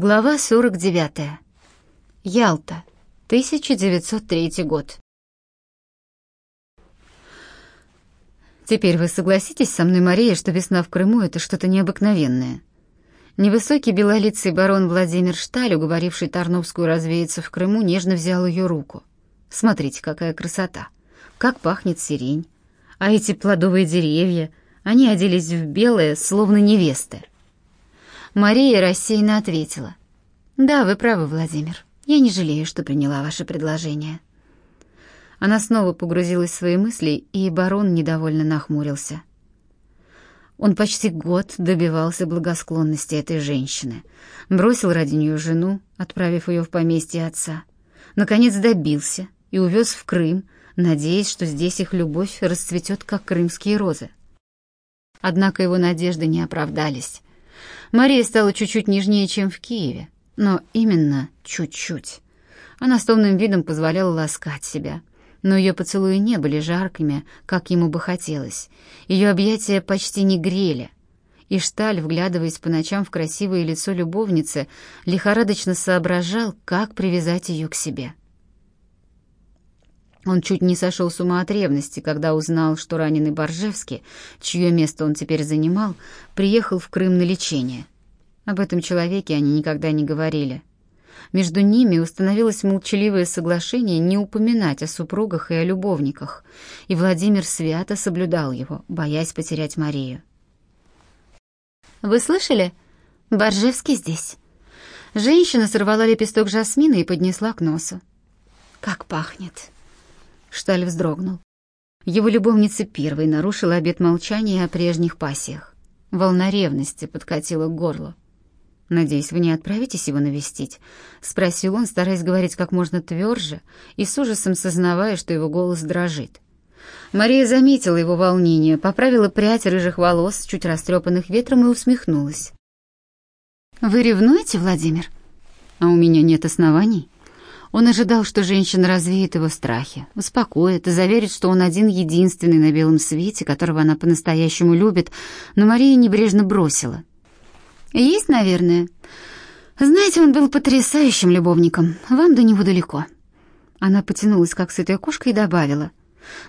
Глава 49. Ялта, 1903 год. Теперь вы согласитесь со мной, Мария, что весна в Крыму — это что-то необыкновенное. Невысокий белолицый барон Владимир Шталь, уговоривший Тарновскую развеяться в Крыму, нежно взял ее руку. Смотрите, какая красота! Как пахнет сирень! А эти плодовые деревья, они оделись в белое, словно невесты. Мария рассеянно ответила. «Да, вы правы, Владимир. Я не жалею, что приняла ваше предложение». Она снова погрузилась в свои мысли, и барон недовольно нахмурился. Он почти год добивался благосклонности этой женщины, бросил ради нее жену, отправив ее в поместье отца. Наконец добился и увез в Крым, надеясь, что здесь их любовь расцветет, как крымские розы. Однако его надежды не оправдались. Мария стала чуть-чуть нежнее, чем в Киеве, но именно чуть-чуть. Она с томным видом позволяла ласкать себя, но ее поцелуи не были жаркими, как ему бы хотелось. Ее объятия почти не грели. И Шталь, вглядываясь по ночам в красивое лицо любовницы, лихорадочно соображал, как привязать ее к себе. Он чуть не сошел с ума от ревности, когда узнал, что раненый Боржевский, чье место он теперь занимал, приехал в Крым на лечение. Об этом человеке они никогда не говорили. Между ними установилось молчаливое соглашение не упоминать о супругах и о любовниках, и Владимир свято соблюдал его, боясь потерять Марию. «Вы слышали? Боржевский здесь». Женщина сорвала лепесток жасмина и поднесла к носу. «Как пахнет!» Шталь вздрогнул. Его любовница первой нарушила обет молчания о прежних пассиях. Волна ревности подкатила к горлу. «Надеюсь, вы не отправитесь его навестить?» — спросил он, стараясь говорить как можно тверже и с ужасом сознавая, что его голос дрожит. Мария заметила его волнение, поправила прядь рыжих волос, чуть растрепанных ветром, и усмехнулась. «Вы ревнуете, Владимир?» «А у меня нет оснований». Он ожидал, что женщина развеет его страхи, успокоит и заверит, что он один единственный на белом свете, которого она по-настоящему любит, но Мария небрежно бросила. «Есть, наверное. Знаете, он был потрясающим любовником. Вам до него далеко». Она потянулась, как сытая кошка, и добавила.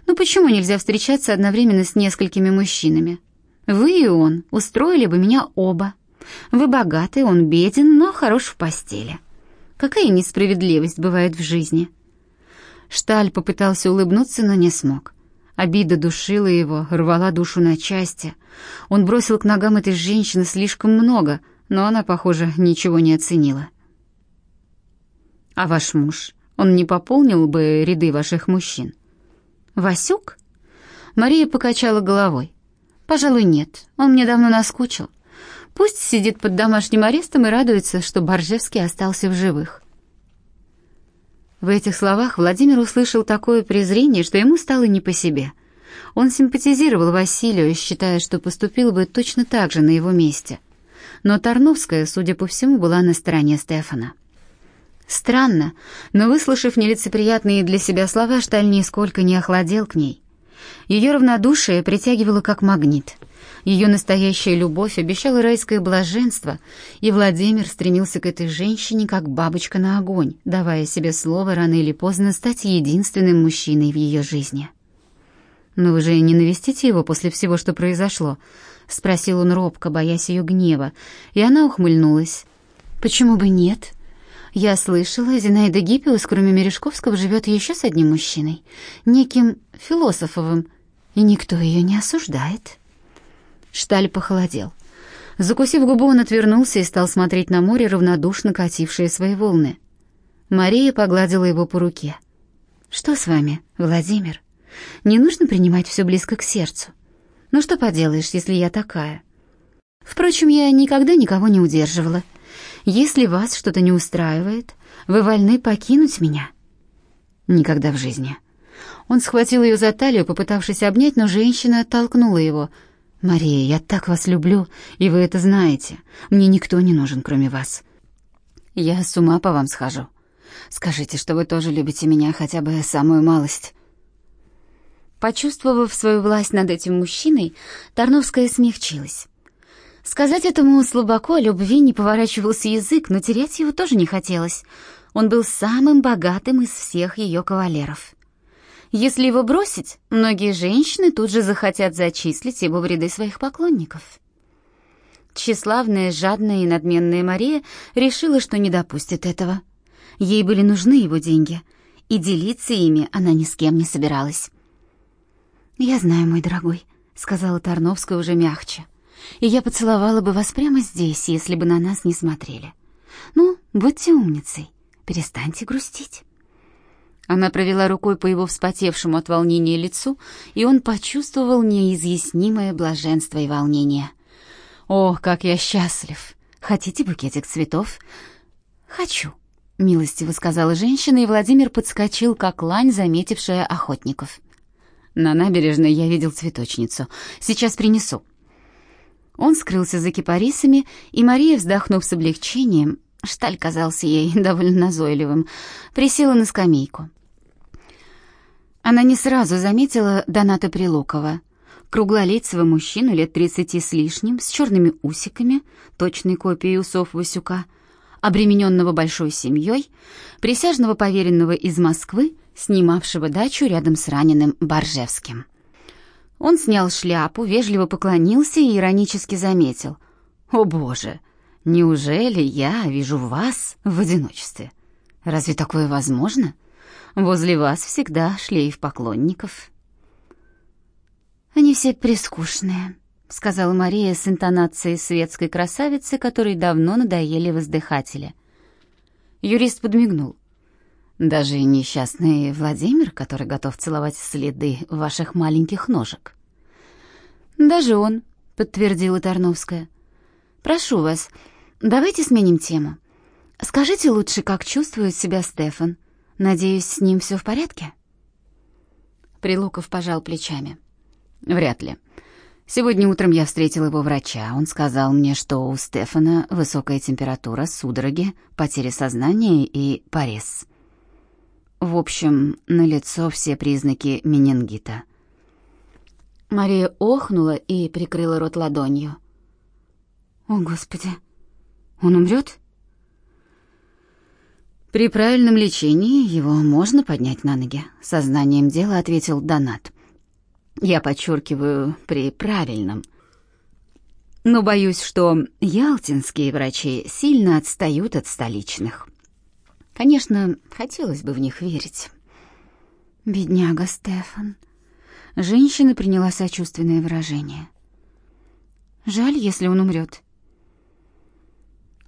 «Ну почему нельзя встречаться одновременно с несколькими мужчинами? Вы и он устроили бы меня оба. Вы богаты, он беден, но хорош в постели. Какая несправедливость бывает в жизни». Шталь попытался улыбнуться, но не смог. Обида душила его, рвала душу на части. Он бросил к ногам этой женщины слишком много, но она, похоже, ничего не оценила. «А ваш муж, он не пополнил бы ряды ваших мужчин?» «Васюк?» Мария покачала головой. «Пожалуй, нет. Он мне давно наскучил. Пусть сидит под домашним арестом и радуется, что Боржевский остался в живых». В этих словах Владимир услышал такое презрение, что ему стало не по себе. Он симпатизировал Василию, считая, что поступил бы точно так же на его месте. Но Тарновская, судя по всему, была на стороне Стефана. Странно, но, выслушав нелицеприятные для себя слова, Шталь нисколько не охладел к ней. Ее равнодушие притягивало как магнит — ее настоящая любовь обещала райское блаженство, и Владимир стремился к этой женщине как бабочка на огонь, давая себе слово рано или поздно стать единственным мужчиной в ее жизни. «Но вы же не навестите его после всего, что произошло?» — спросил он робко, боясь ее гнева, и она ухмыльнулась. «Почему бы нет?» Я слышала, Зинаида Гиппиус, кроме Мережковского, живет еще с одним мужчиной, неким Философовым, и никто ее не осуждает. Шталь похолодел. Закусив губу, он отвернулся и стал смотреть на море, равнодушно катившие свои волны. Мария погладила его по руке. «Что с вами, Владимир? Не нужно принимать все близко к сердцу. Ну что поделаешь, если я такая? Впрочем, я никогда никого не удерживала. Если вас что-то не устраивает, вы вольны покинуть меня». «Никогда в жизни». Он схватил ее за талию, попытавшись обнять, но женщина оттолкнула его — «Мария, я так вас люблю, и вы это знаете. Мне никто не нужен, кроме вас. Я с ума по вам схожу. Скажите, что вы тоже любите меня хотя бы самую малость». Почувствовав свою власть над этим мужчиной, Тарновская смягчилась. Сказать этому слабаку любви не поворачивался язык, но терять его тоже не хотелось. Он был самым богатым из всех ее кавалеров. Если его бросить, многие женщины тут же захотят зачислить его в ряды своих поклонников. Тщеславная, жадная и надменная Мария решила, что не допустит этого. Ей были нужны его деньги, и делиться ими она ни с кем не собиралась. «Я знаю, мой дорогой», — сказала Тарновская уже мягче и я поцеловала бы вас прямо здесь, если бы на нас не смотрели. Ну, будьте умницей, перестаньте грустить. Она провела рукой по его вспотевшему от волнения лицу, и он почувствовал неизъяснимое блаженство и волнение. «О, как я счастлив! Хотите букетик цветов?» «Хочу», — милостиво сказала женщина, и Владимир подскочил, как лань, заметившая охотников. «На набережной я видел цветочницу. Сейчас принесу». Он скрылся за кипарисами, и Мария, вздохнув с облегчением, шталь казался ей довольно назойливым, присела на скамейку. Она не сразу заметила Доната Прилукова, круглолицего мужчину лет тридцати с лишним, с черными усиками, точной копией усов Васюка, обремененного большой семьей, присяжного поверенного из Москвы, снимавшего дачу рядом с раненым Боржевским. Он снял шляпу, вежливо поклонился и иронически заметил. «О, Боже! Неужели я вижу вас в одиночестве? Разве такое возможно? Возле вас всегда шлейф поклонников». «Они все прискучные», — сказала Мария с интонацией светской красавицы, которой давно надоели воздыхатели. Юрист подмигнул. Даже несчастный Владимир, который готов целовать следы ваших маленьких ножек. Даже он, подтвердила Тарновская. Прошу вас, давайте сменим тему. Скажите лучше, как чувствует себя Стефан. Надеюсь, с ним все в порядке? Прилуков пожал плечами. Вряд ли. Сегодня утром я встретил его врача. Он сказал мне, что у Стефана высокая температура, судороги, потеря сознания и порез. В общем, на лицо все признаки менингита. Мария охнула и прикрыла рот ладонью. О, господи. Он умрет? При правильном лечении его можно поднять на ноги, сознанием дела ответил Донат. Я подчеркиваю, при правильном. Но боюсь, что ялтинские врачи сильно отстают от столичных. Конечно, хотелось бы в них верить. Бедняга Стефан. Женщина приняла сочувственное выражение. Жаль, если он умрет.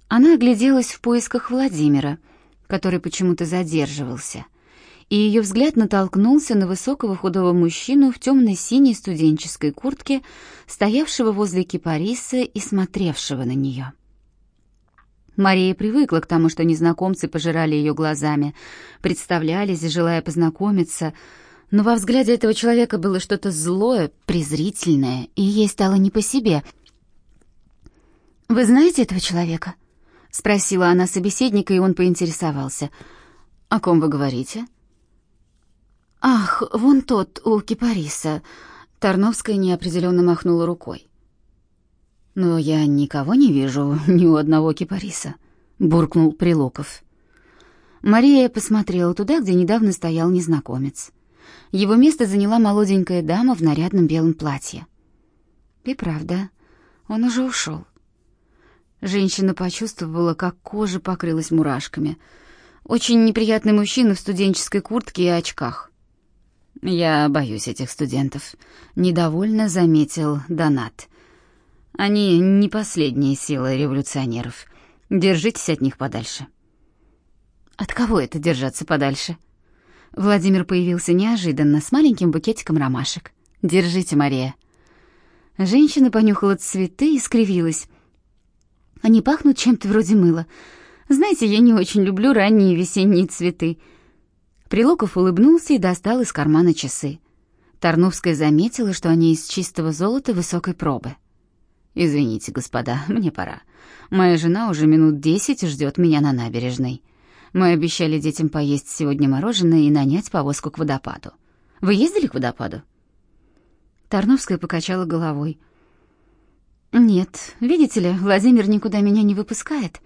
Она огляделась в поисках Владимира, который почему-то задерживался, и ее взгляд натолкнулся на высокого худого мужчину в темно-синей студенческой куртке, стоявшего возле кипариса и смотревшего на нее. Мария привыкла к тому, что незнакомцы пожирали ее глазами, представлялись, желая познакомиться, но во взгляде этого человека было что-то злое, презрительное, и ей стало не по себе. «Вы знаете этого человека?» — спросила она собеседника, и он поинтересовался. «О ком вы говорите?» «Ах, вон тот, у кипариса», — Тарновская неопределенно махнула рукой. «Но я никого не вижу, ни у одного кипариса», — буркнул Прилоков. Мария посмотрела туда, где недавно стоял незнакомец. Его место заняла молоденькая дама в нарядном белом платье. И правда, он уже ушел. Женщина почувствовала, как кожа покрылась мурашками. Очень неприятный мужчина в студенческой куртке и очках. «Я боюсь этих студентов», — недовольно заметил Донат. Они не последние силы революционеров. Держитесь от них подальше. От кого это держаться подальше? Владимир появился неожиданно с маленьким букетиком ромашек. Держите, Мария. Женщина понюхала цветы и скривилась. Они пахнут чем-то вроде мыла. Знаете, я не очень люблю ранние весенние цветы. Прилуков улыбнулся и достал из кармана часы. Тарновская заметила, что они из чистого золота высокой пробы. Извините, господа, мне пора. Моя жена уже минут десять ждет меня на набережной. Мы обещали детям поесть сегодня мороженое и нанять повозку к водопаду. Вы ездили к водопаду? Тарновская покачала головой. «Нет, видите ли, Владимир никуда меня не выпускает.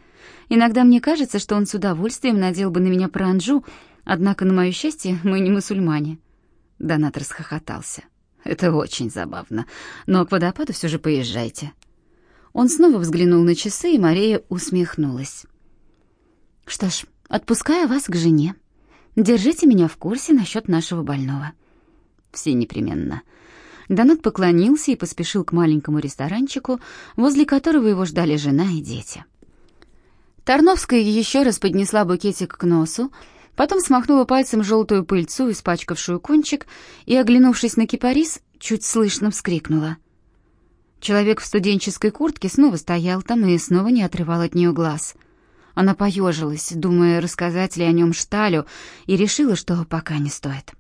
Иногда мне кажется, что он с удовольствием надел бы на меня пранжу, однако, на мое счастье, мы не мусульмане». Донат расхохотался. «Это очень забавно, но к водопаду все же поезжайте». Он снова взглянул на часы, и Мария усмехнулась. «Что ж, отпускаю вас к жене. Держите меня в курсе насчет нашего больного». «Все непременно». Донат поклонился и поспешил к маленькому ресторанчику, возле которого его ждали жена и дети. Тарновская еще раз поднесла букетик к носу, потом смахнула пальцем желтую пыльцу, испачкавшую кончик, и, оглянувшись на кипарис, чуть слышно вскрикнула. Человек в студенческой куртке снова стоял там и снова не отрывал от нее глаз. Она поежилась, думая, рассказать ли о нем Шталю, и решила, что пока не стоит.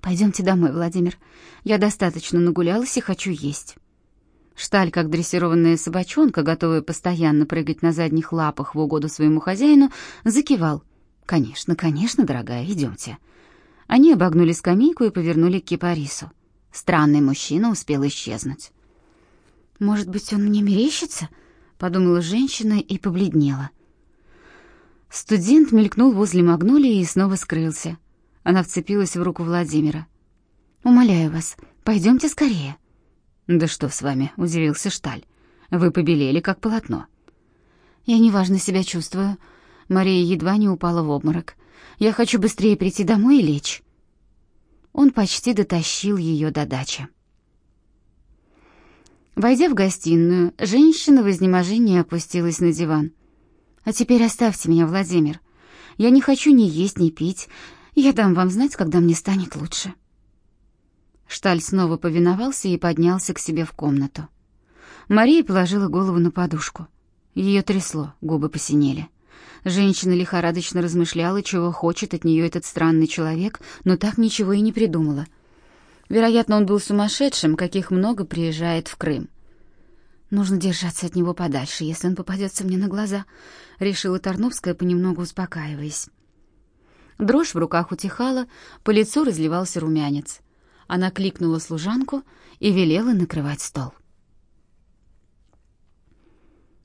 «Пойдемте домой, Владимир. Я достаточно нагулялась и хочу есть». Шталь, как дрессированная собачонка, готовая постоянно прыгать на задних лапах в угоду своему хозяину, закивал. «Конечно, конечно, дорогая, идемте». Они обогнули скамейку и повернули к кипарису. Странный мужчина успел исчезнуть. «Может быть, он мне мерещится?» — подумала женщина и побледнела. Студент мелькнул возле магнолии и снова скрылся. Она вцепилась в руку Владимира. «Умоляю вас, пойдемте скорее». «Да что с вами?» — удивился Шталь. «Вы побелели, как полотно». «Я неважно себя чувствую». Мария едва не упала в обморок. «Я хочу быстрее прийти домой и лечь». Он почти дотащил ее до дачи. Войдя в гостиную, женщина в изнеможении опустилась на диван. «А теперь оставьте меня, Владимир. Я не хочу ни есть, ни пить. Я дам вам знать, когда мне станет лучше». Шталь снова повиновался и поднялся к себе в комнату. Мария положила голову на подушку. Ее трясло, губы посинели. Женщина лихорадочно размышляла, чего хочет от нее этот странный человек, но так ничего и не придумала. Вероятно, он был сумасшедшим, каких много приезжает в Крым. Нужно держаться от него подальше, если он попадется мне на глаза, решила Тарновская, понемногу успокаиваясь. Дрожь в руках утихала, по лицу разливался румянец. Она кликнула служанку и велела накрывать стол.